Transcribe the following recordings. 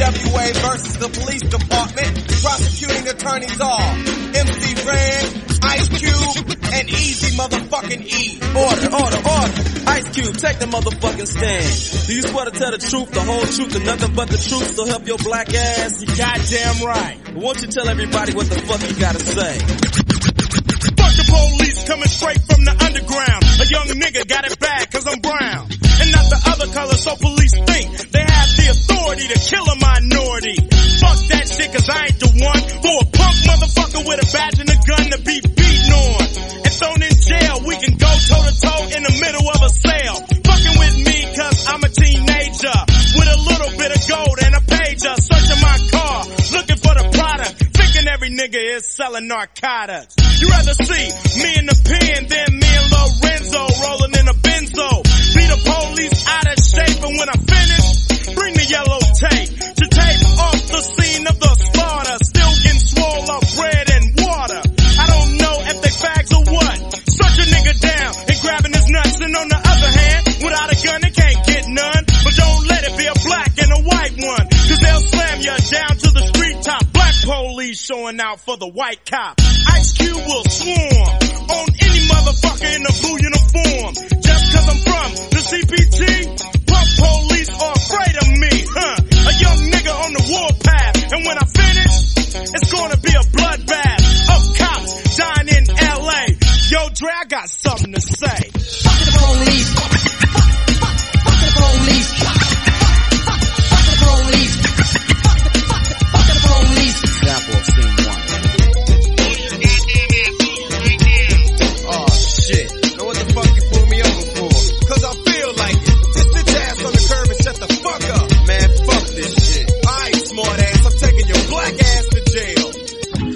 NWA versus the police department. Prosecuting attorneys are MC Ren, Ice Cube, and Eazy motherfucking E. Order, order, order. Ice Cube, take the motherfucking stand. Do you swear to tell the truth, the whole truth, and nothing but the truth, so help your black ass? You goddamn right. Won't you tell everybody what the fuck you gotta say? Fuck the police coming straight from the underground. A young nigga got it bad cause I'm brown. And not the other color, so police think they have the authority to kill a I ain't the one for a punk motherfucker with a badge and a gun to be beaten on. And thrown in jail, we can go toe to toe in the middle of a sale. Fucking with me cause I'm a teenager. With a little bit of gold and a pager. Searching my car, looking for the product. Thinking every nigga is selling narcotics. You rather see me in the pen than me and Lorenzo rolling in a police showing out for the white cop. Ice Cube will swarm on any motherfucker in a blue uniform. Just cause I'm from the CPT, punk police are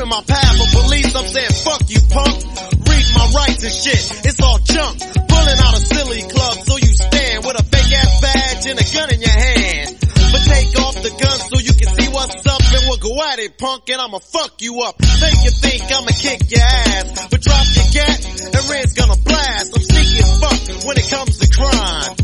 in my path. But police, I'm saying fuck you punk. Read my rights and shit, it's all junk. Pulling out a silly club so you stand with a fake ass badge and a gun in your hand. But take off the gun so you can see what's up and we'll go at it punk and I'ma fuck you up. Make you think I'ma kick your ass. But drop your gat and Ren's gonna blast. I'm sneaky as fuck when it comes to crime.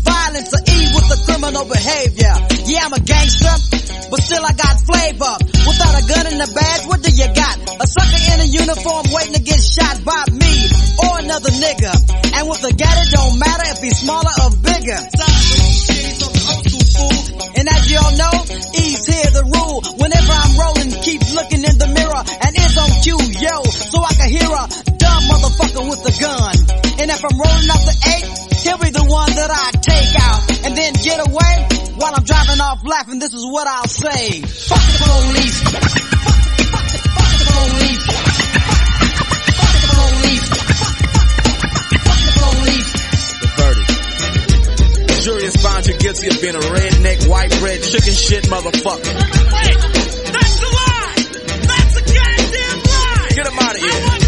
criminal behavior. Yeah, I'm a gangster, but still I got flavor. Without a gun and a badge, what do you got? A sucker in a uniform waiting to get shot by me or another nigga. And with a gat, it don't matter if he's smaller or bigger. And as y'all know, E's here the rule. Whenever I'm rolling, keep looking in the mirror and it's on cue, yo, so I can hear a dumb motherfucker with a gun. And if I'm rolling up laughing, this is what I'll say. Fuck the police. Verdict. Jury you guilty of being a redneck, white bread, chicken shit motherfucker. Wait, that's a lie. That's a goddamn lie. Get him out of here.